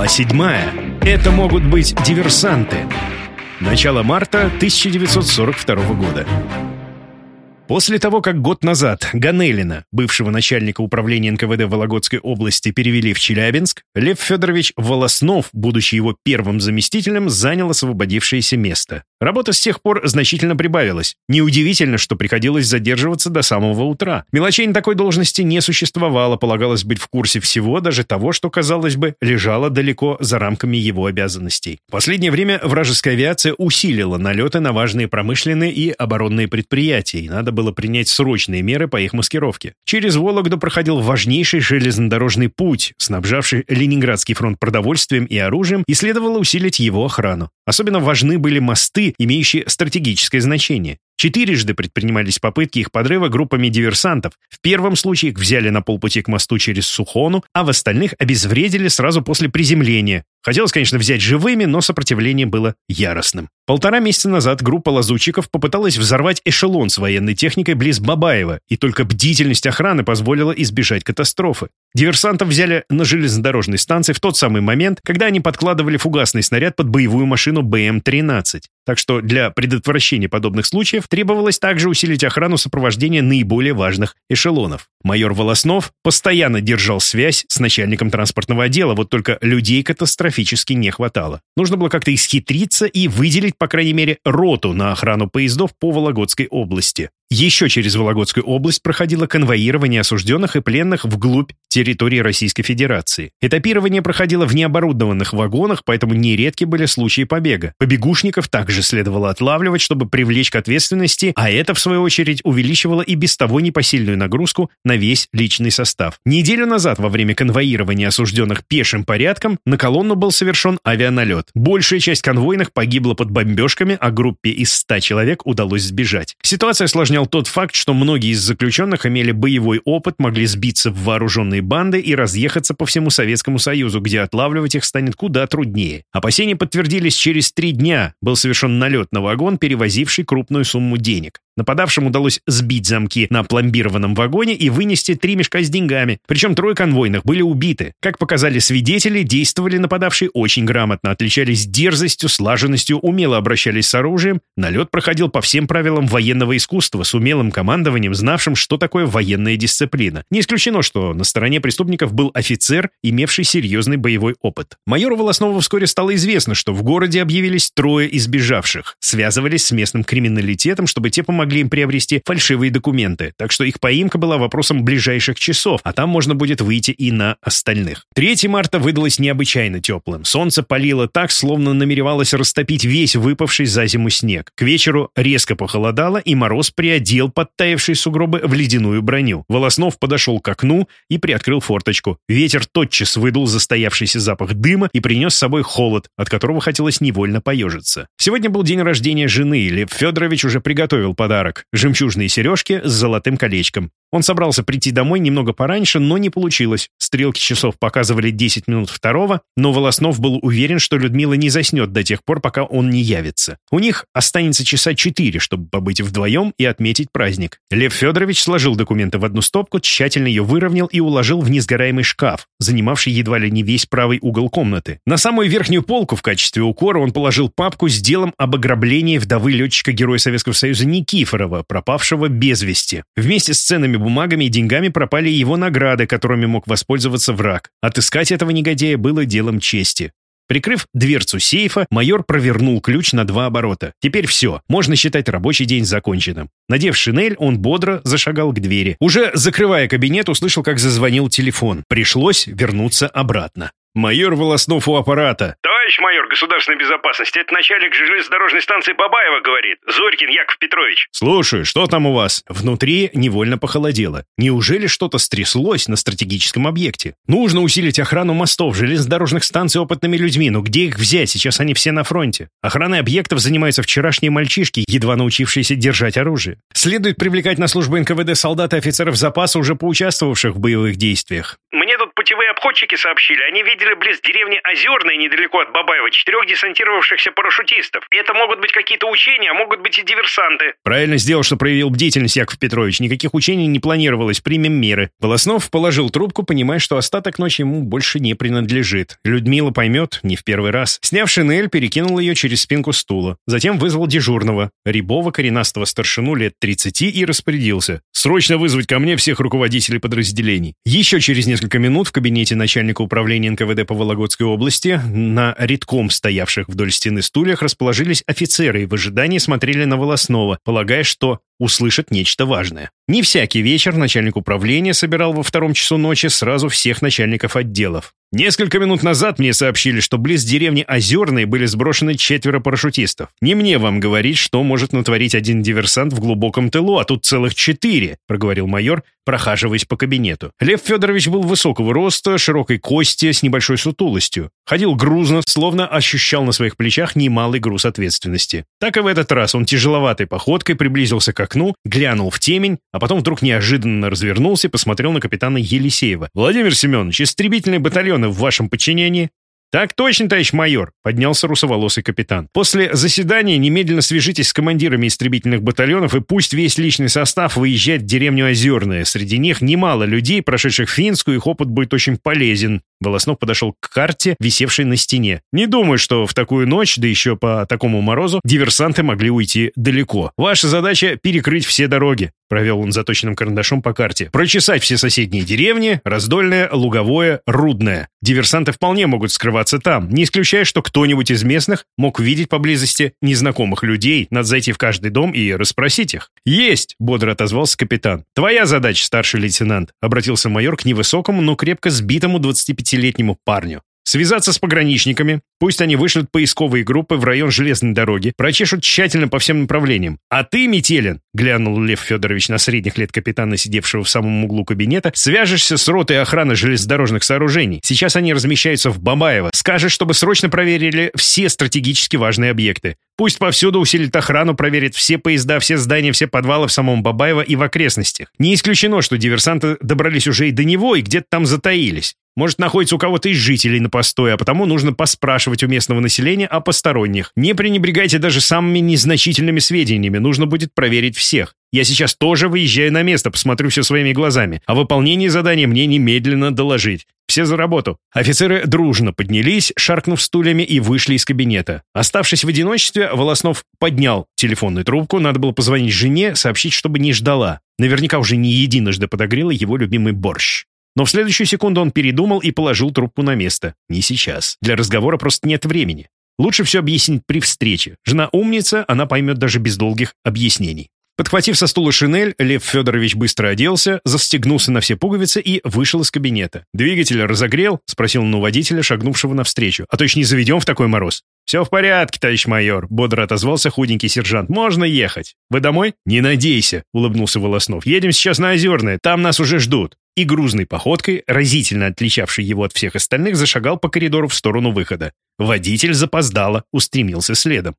Глава 7. Это могут быть диверсанты. Начало марта 1942 года. После того, как год назад Ганелина, бывшего начальника управления НКВД Вологодской области, перевели в Челябинск, Лев Федорович Волоснов, будучи его первым заместителем, занял освободившееся место. Работа с тех пор значительно прибавилась. Неудивительно, что приходилось задерживаться до самого утра. Мелочей на такой должности не существовало, полагалось быть в курсе всего, даже того, что, казалось бы, лежало далеко за рамками его обязанностей. В последнее время вражеская авиация усилила налеты на важные промышленные и оборонные предприятия, и надо было принять срочные меры по их маскировке. Через Вологду проходил важнейший железнодорожный путь, снабжавший Ленинградский фронт продовольствием и оружием, и следовало усилить его охрану. Особенно важны были мосты, имеющие стратегическое значение. Четырежды предпринимались попытки их подрыва группами диверсантов. В первом случае их взяли на полпути к мосту через Сухону, а в остальных обезвредили сразу после приземления. Хотелось, конечно, взять живыми, но сопротивление было яростным. Полтора месяца назад группа лазутчиков попыталась взорвать эшелон с военной техникой близ Бабаева, и только бдительность охраны позволила избежать катастрофы. Диверсантов взяли на железнодорожной станции в тот самый момент, когда они подкладывали фугасный снаряд под боевую машину БМ-13. Так что для предотвращения подобных случаев требовалось также усилить охрану сопровождения наиболее важных эшелонов. Майор Волоснов постоянно держал связь с начальником транспортного отдела, вот только людей катастрофически не хватало. Нужно было как-то исхитриться и выделить, по крайней мере, роту на охрану поездов по Вологодской области. Еще через Вологодскую область проходило конвоирование осужденных и пленных вглубь территории Российской Федерации. Этапирование проходило в необорудованных вагонах, поэтому нередки были случаи побега. Побегушников также следовало отлавливать, чтобы привлечь к ответственности, а это, в свою очередь, увеличивало и без того непосильную нагрузку на весь личный состав. Неделю назад, во время конвоирования осужденных пешим порядком, на колонну был совершен авианалет. Большая часть конвойных погибла под бомбежками, а группе из 100 человек удалось сбежать. Ситуация осложняла объяснял тот факт, что многие из заключенных имели боевой опыт, могли сбиться в вооруженные банды и разъехаться по всему Советскому Союзу, где отлавливать их станет куда труднее. Опасения подтвердились через три дня. Был совершен налет на вагон, перевозивший крупную сумму денег. Нападавшим удалось сбить замки на пломбированном вагоне и вынести три мешка с деньгами. Причем трое конвойных были убиты. Как показали свидетели, действовали нападавшие очень грамотно, отличались дерзостью, слаженностью, умело обращались с оружием. Налет проходил по всем правилам военного искусства, с умелым командованием, знавшим, что такое военная дисциплина. Не исключено, что на стороне преступников был офицер, имевший серьезный боевой опыт. Майору Волоснову вскоре стало известно, что в городе объявились трое избежавших. Связывались с местным криминалитетом, чтобы те помогли помогли им приобрести фальшивые документы, так что их поимка была вопросом ближайших часов, а там можно будет выйти и на остальных. 3 марта выдалось необычайно теплым. Солнце палило так, словно намеревалось растопить весь выпавший за зиму снег. К вечеру резко похолодало, и мороз приодел подтаявшие сугробы в ледяную броню. Волоснов подошел к окну и приоткрыл форточку. Ветер тотчас выдул застоявшийся запах дыма и принес с собой холод, от которого хотелось невольно поежиться. Сегодня был день рождения жены, Лев Федорович уже приготовил подарок подарок – жемчужные сережки с золотым колечком. Он собрался прийти домой немного пораньше, но не получилось. Стрелки часов показывали 10 минут второго, но Волоснов был уверен, что Людмила не заснет до тех пор, пока он не явится. У них останется часа 4, чтобы побыть вдвоем и отметить праздник. Лев Федорович сложил документы в одну стопку, тщательно ее выровнял и уложил в несгораемый шкаф, занимавший едва ли не весь правый угол комнаты. На самую верхнюю полку в качестве укора он положил папку с делом об ограблении вдовы летчика-героя Советского Союза Никифорова, пропавшего без вести. Вместе с ценными бумагами и деньгами пропали его награды, которыми мог воспользоваться враг. Отыскать этого негодяя было делом чести. Прикрыв дверцу сейфа, майор провернул ключ на два оборота. Теперь все, можно считать рабочий день законченным. Надев шинель, он бодро зашагал к двери. Уже закрывая кабинет, услышал, как зазвонил телефон. Пришлось вернуться обратно. «Майор Волоснов у аппарата». «Товарищ майор государственной безопасности, это начальник железнодорожной станции Бабаева говорит. Зорькин Яков Петрович». «Слушаю, что там у вас?» Внутри невольно похолодело. Неужели что-то стряслось на стратегическом объекте? Нужно усилить охрану мостов, железнодорожных станций опытными людьми, но где их взять? Сейчас они все на фронте. Охраной объектов занимаются вчерашние мальчишки, едва научившиеся держать оружие. Следует привлекать на службу НКВД солдат и офицеров запаса, уже поучаствовавших в боевых действиях. «Мне тут путевые обходчики сообщили, они видели близ деревни Озерной, недалеко от Бабаева, четырех десантировавшихся парашютистов. Это могут быть какие-то учения, а могут быть и диверсанты. Правильно сделал, что проявил бдительность Яков Петрович. Никаких учений не планировалось, примем меры. Волоснов положил трубку, понимая, что остаток ночи ему больше не принадлежит. Людмила поймет не в первый раз. Сняв шинель, перекинул ее через спинку стула. Затем вызвал дежурного, Рябова, коренастого старшину лет 30, и распорядился. Срочно вызвать ко мне всех руководителей подразделений. Еще через несколько минут в кабинете начальника управления НКВД по Вологодской области. На редком стоявших вдоль стены стульях расположились офицеры и в ожидании смотрели на Волоснова, полагая, что услышат нечто важное. Не всякий вечер начальник управления собирал во втором часу ночи сразу всех начальников отделов. Несколько минут назад мне сообщили, что близ деревни Озерной были сброшены четверо парашютистов. Не мне вам говорить, что может натворить один диверсант в глубоком тылу, а тут целых четыре, проговорил майор, прохаживаясь по кабинету. Лев Федорович был высокого роста, широкой кости, с небольшой сутулостью. Ходил грузно, словно ощущал на своих плечах немалый груз ответственности. Так и в этот раз он тяжеловатой походкой приблизился к окну, глянул в темень, а потом вдруг неожиданно развернулся и посмотрел на капитана Елисеева. «Владимир Семенович, истребительный батальон в вашем подчинении?» «Так точно, товарищ майор», — поднялся русоволосый капитан. «После заседания немедленно свяжитесь с командирами истребительных батальонов и пусть весь личный состав выезжает в деревню Озерное. Среди них немало людей, прошедших финскую, их опыт будет очень полезен». Волоснов подошел к карте, висевшей на стене. «Не думаю, что в такую ночь, да еще по такому морозу, диверсанты могли уйти далеко. Ваша задача — перекрыть все дороги. Провел он заточенным карандашом по карте. Прочесать все соседние деревни, Раздольное, Луговое, Рудное. Диверсанты вполне могут скрываться там. Не исключая, что кто-нибудь из местных мог видеть поблизости незнакомых людей. Надо зайти в каждый дом и расспросить их. «Есть!» — бодро отозвался капитан. «Твоя задача, старший лейтенант», — обратился майор к невысокому, но крепко сбитому 25-летнему парню. Связаться с пограничниками, пусть они вышлют поисковые группы в район железной дороги, прочешут тщательно по всем направлениям. А ты, Метелин, глянул Лев Федорович на средних лет капитана, сидевшего в самом углу кабинета, свяжешься с ротой охраны железнодорожных сооружений. Сейчас они размещаются в Бабаево. Скажешь, чтобы срочно проверили все стратегически важные объекты. Пусть повсюду усилит охрану, проверит все поезда, все здания, все подвалы в самом Бабаево и в окрестностях. Не исключено, что диверсанты добрались уже и до него, и где-то там затаились. Может, находится у кого-то из жителей на постое, а потому нужно поспрашивать у местного населения о посторонних. Не пренебрегайте даже самыми незначительными сведениями, нужно будет проверить всех. Я сейчас тоже выезжаю на место, посмотрю все своими глазами. О выполнении задания мне немедленно доложить. Все за работу. Офицеры дружно поднялись, шаркнув стульями, и вышли из кабинета. Оставшись в одиночестве, Волоснов поднял телефонную трубку, надо было позвонить жене, сообщить, чтобы не ждала. Наверняка уже не единожды подогрела его любимый борщ. Но в следующую секунду он передумал и положил трубку на место. Не сейчас. Для разговора просто нет времени. Лучше все объяснить при встрече. Жена умница, она поймет даже без долгих объяснений. Подхватив со стула шинель, Лев Федорович быстро оделся, застегнулся на все пуговицы и вышел из кабинета. «Двигатель разогрел?» — спросил он у водителя, шагнувшего навстречу. «А то еще не заведем в такой мороз». «Все в порядке, товарищ майор», — бодро отозвался худенький сержант. «Можно ехать. Вы домой?» «Не надейся», — улыбнулся Волоснов. «Едем сейчас на Озерное, там нас уже ждут». И грузной походкой, разительно отличавший его от всех остальных, зашагал по коридору в сторону выхода. Водитель запоздало устремился следом.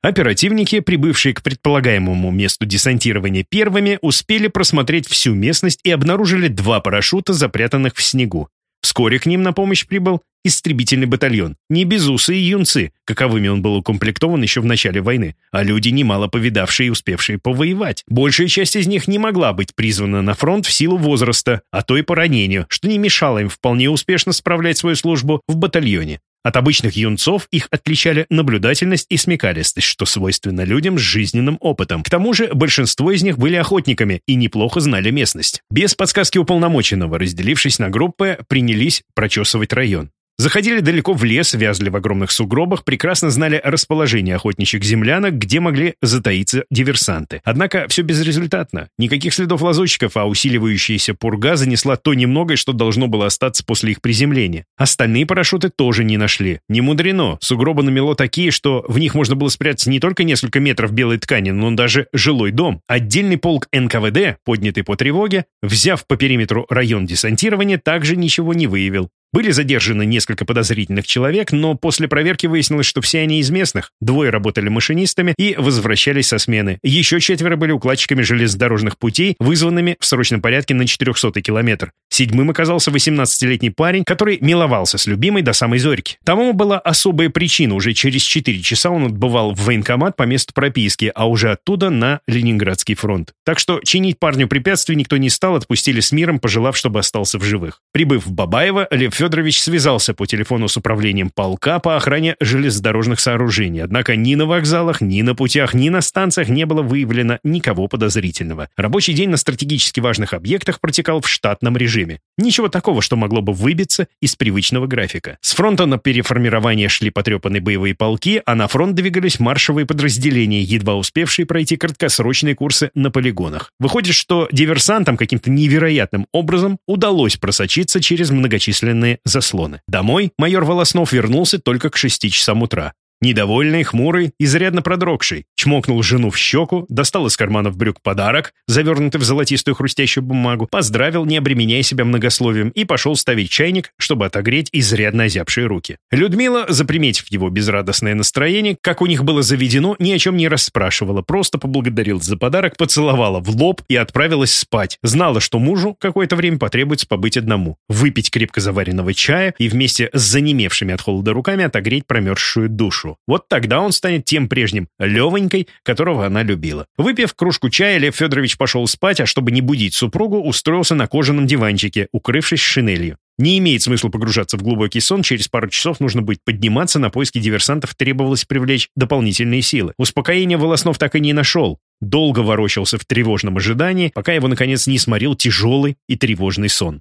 Оперативники, прибывшие к предполагаемому месту десантирования первыми, успели просмотреть всю местность и обнаружили два парашюта, запрятанных в снегу. Вскоре к ним на помощь прибыл истребительный батальон. Не безусые юнцы, каковыми он был укомплектован еще в начале войны, а люди, немало повидавшие и успевшие повоевать. Большая часть из них не могла быть призвана на фронт в силу возраста, а то и по ранению, что не мешало им вполне успешно справлять свою службу в батальоне. От обычных юнцов их отличали наблюдательность и смекалистость, что свойственно людям с жизненным опытом. К тому же большинство из них были охотниками и неплохо знали местность. Без подсказки уполномоченного, разделившись на группы, принялись прочесывать район. Заходили далеко в лес, вязли в огромных сугробах, прекрасно знали расположение охотничьих землянок, где могли затаиться диверсанты. Однако все безрезультатно. Никаких следов лазутчиков, а усиливающаяся пурга занесла то немногое, что должно было остаться после их приземления. Остальные парашюты тоже не нашли. Не мудрено. Сугробы намело такие, что в них можно было спрятаться не только несколько метров белой ткани, но даже жилой дом. Отдельный полк НКВД, поднятый по тревоге, взяв по периметру район десантирования, также ничего не выявил. Были задержаны несколько подозрительных человек, но после проверки выяснилось, что все они из местных. Двое работали машинистами и возвращались со смены. Еще четверо были укладчиками железнодорожных путей, вызванными в срочном порядке на 400 километр. Седьмым оказался 18-летний парень, который миловался с любимой до самой зорьки. Тому была особая причина. Уже через 4 часа он отбывал в военкомат по месту прописки, а уже оттуда на Ленинградский фронт. Так что чинить парню препятствий никто не стал, отпустили с миром, пожелав, чтобы остался в живых. Прибыв в Бабаево, Лев Федорович связался по телефону с управлением полка по охране железнодорожных сооружений. Однако ни на вокзалах, ни на путях, ни на станциях не было выявлено никого подозрительного. Рабочий день на стратегически важных объектах протекал в штатном режиме. Ничего такого, что могло бы выбиться из привычного графика. С фронта на переформирование шли потрепанные боевые полки, а на фронт двигались маршевые подразделения, едва успевшие пройти краткосрочные курсы на полигонах. Выходит, что диверсантам каким-то невероятным образом удалось просочиться через многочисленные заслоны. Домой майор Волоснов вернулся только к 6 часам утра. Недовольный, хмурый, изрядно продрогший, чмокнул жену в щеку, достал из карманов брюк подарок, завернутый в золотистую хрустящую бумагу, поздравил, не обременяя себя многословием, и пошел ставить чайник, чтобы отогреть изрядно озябшие руки. Людмила, заприметив его безрадостное настроение, как у них было заведено, ни о чем не расспрашивала, просто поблагодарил за подарок, поцеловала в лоб и отправилась спать. Знала, что мужу какое-то время потребуется побыть одному, выпить крепко заваренного чая и вместе с занемевшими от холода руками отогреть промерзшую душу. Вот тогда он станет тем прежним Левонькой, которого она любила. Выпив кружку чая, Лев Федорович пошел спать, а чтобы не будить супругу, устроился на кожаном диванчике, укрывшись шинелью. Не имеет смысла погружаться в глубокий сон, через пару часов нужно будет подниматься, на поиски диверсантов требовалось привлечь дополнительные силы. Успокоения Волоснов так и не нашел. Долго ворочался в тревожном ожидании, пока его, наконец, не сморил тяжелый и тревожный сон.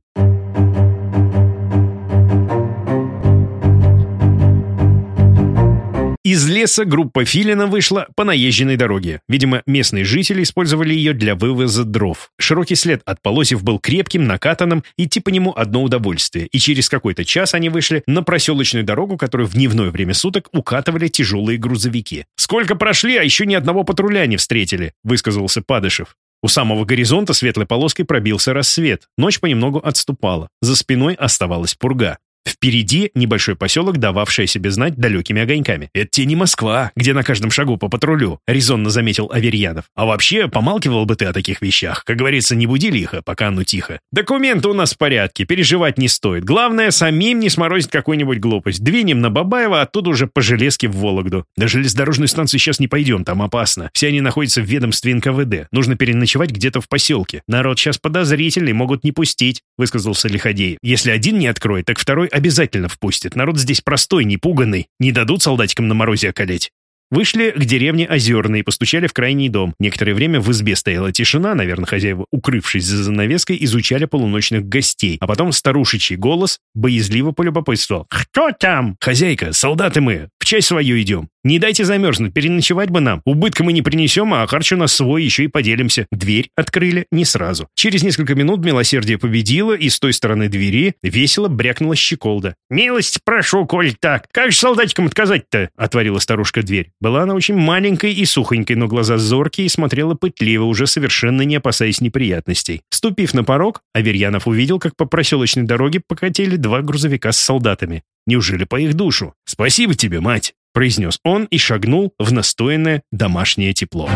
Леса группа Филина вышла по наезженной дороге. Видимо, местные жители использовали ее для вывоза дров. Широкий след от полосьев был крепким, накатанным, идти по нему одно удовольствие. И через какой-то час они вышли на проселочную дорогу, которую в дневное время суток укатывали тяжелые грузовики. «Сколько прошли, а еще ни одного патруля не встретили», — высказался Падышев. У самого горизонта светлой полоской пробился рассвет. Ночь понемногу отступала. За спиной оставалась пурга. Впереди небольшой поселок, дававший о себе знать далекими огоньками. «Это тебе не Москва, где на каждом шагу по патрулю», — резонно заметил Аверьянов. «А вообще, помалкивал бы ты о таких вещах. Как говорится, не буди лихо, пока оно тихо. Документы у нас в порядке, переживать не стоит. Главное, самим не сморозить какую-нибудь глупость. Двинем на Бабаева, оттуда уже по железке в Вологду. До железнодорожной станции сейчас не пойдем, там опасно. Все они находятся в ведомстве НКВД. Нужно переночевать где-то в поселке. Народ сейчас подозрительный, могут не пустить», — высказался Лиходей. «Если один не откроет, так второй обязательно впустят. Народ здесь простой, не пуганный. Не дадут солдатикам на морозе околеть. Вышли к деревне Озерной и постучали в крайний дом. Некоторое время в избе стояла тишина, наверное, хозяева, укрывшись за занавеской, изучали полуночных гостей. А потом старушечий голос боязливо полюбопытствовал. «Кто там?» «Хозяйка, солдаты мы, в часть свою идем. Не дайте замерзнуть, переночевать бы нам. Убытка мы не принесем, а харч у нас свой, еще и поделимся». Дверь открыли не сразу. Через несколько минут милосердие победило, и с той стороны двери весело брякнула щеколда. «Милость прошу, коль так. Как же солдатикам отказать-то?» — отворила старушка дверь. Была она очень маленькой и сухонькой, но глаза зоркие и смотрела пытливо, уже совершенно не опасаясь неприятностей. Ступив на порог, Аверьянов увидел, как по проселочной дороге покатили два грузовика с солдатами. Неужели по их душу? «Спасибо тебе, мать!» — произнес он и шагнул в настоянное домашнее тепло.